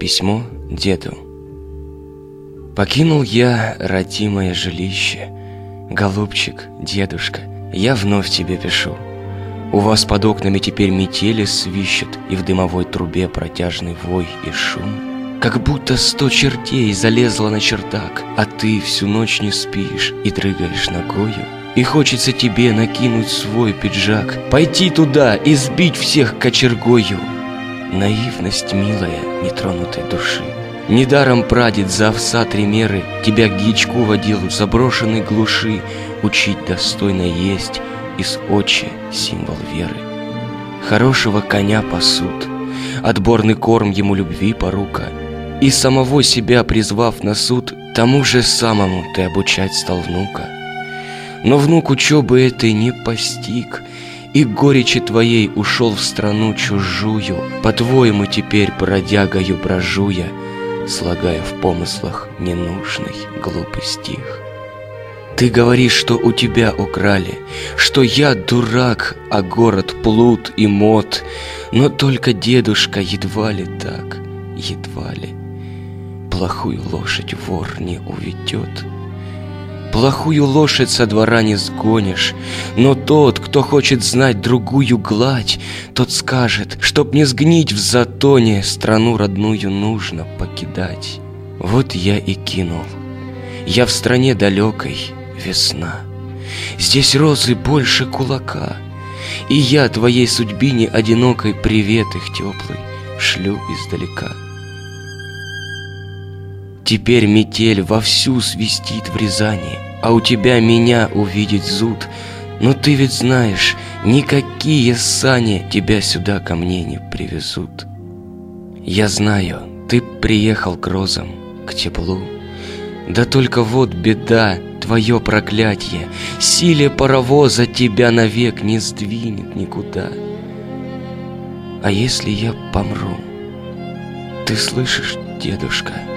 Письмо деду. Покинул я родимое жилище. Голубчик, дедушка, я вновь тебе пишу. У вас под окнами теперь метели свищут, И в дымовой трубе протяжный вой и шум. Как будто сто чертей залезла на чердак, А ты всю ночь не спишь и дрыгаешь ногою. И хочется тебе накинуть свой пиджак, Пойти туда и сбить всех кочергою. Наивность милая, нетронутой души. Недаром прадед за овса три меры Тебя к дьячку водил в заброшенной глуши Учить достойно есть из очи символ веры. Хорошего коня пасут, отборный корм ему любви порука, И самого себя призвав на суд, Тому же самому ты обучать стал внука. Но внук учебы этой не постиг — и горечи твоей ушел в страну чужую, По-твоему теперь бродягою брожу я, Слагая в помыслах ненужный глупый стих. Ты говоришь, что у тебя украли, Что я дурак, а город плут и мод, Но только дедушка едва ли так, едва ли Плохую лошадь вор не уведет. Плохую лошадь со двора не сгонишь, но тот, кто хочет знать другую гладь, тот скажет, чтоб не сгнить в затоне, страну родную нужно покидать. Вот я и кинул. Я в стране далекой, весна. Здесь розы больше кулака, и я твоей судьбине одинокой привет их теплый шлю издалека. Теперь метель вовсю свистит в Рязани, А у тебя меня увидеть зуд. Но ты ведь знаешь, никакие сани Тебя сюда ко мне не привезут. Я знаю, ты приехал к розам, к теплу. Да только вот беда, твое проклятие, Силе паровоза тебя навек не сдвинет никуда. А если я помру? Ты слышишь, дедушка? —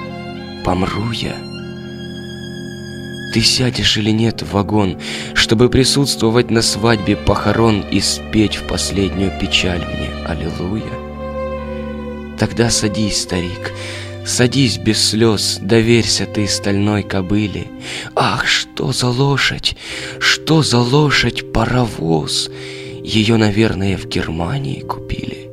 помру я. Ты сядешь или нет в вагон, чтобы присутствовать на свадьбе похорон и спеть в последнюю печаль мне «Аллилуйя». Тогда садись, старик, садись без слез, доверься ты стальной кобыле. Ах, что за лошадь, что за лошадь паровоз, ее, наверное, в Германии купили.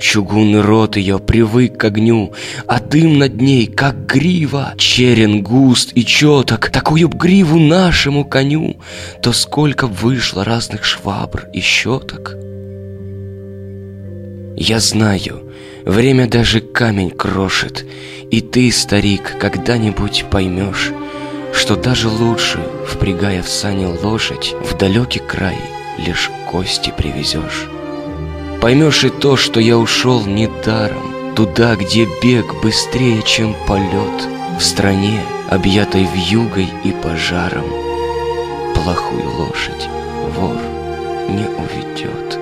Чугунный рот ее привык к огню, А дым над ней, как грива. Черен густ и четок, Такую б гриву нашему коню, То сколько б вышло разных швабр и щеток. Я знаю, время даже камень крошит, И ты, старик, когда-нибудь поймешь, Что даже лучше, впрягая в сани лошадь, В далекий край лишь кости привезешь. Поймешь и то, что я ушел недаром Туда, где бег быстрее, чем полет В стране, объятой вьюгой и пожаром Плохую лошадь вор не уведет.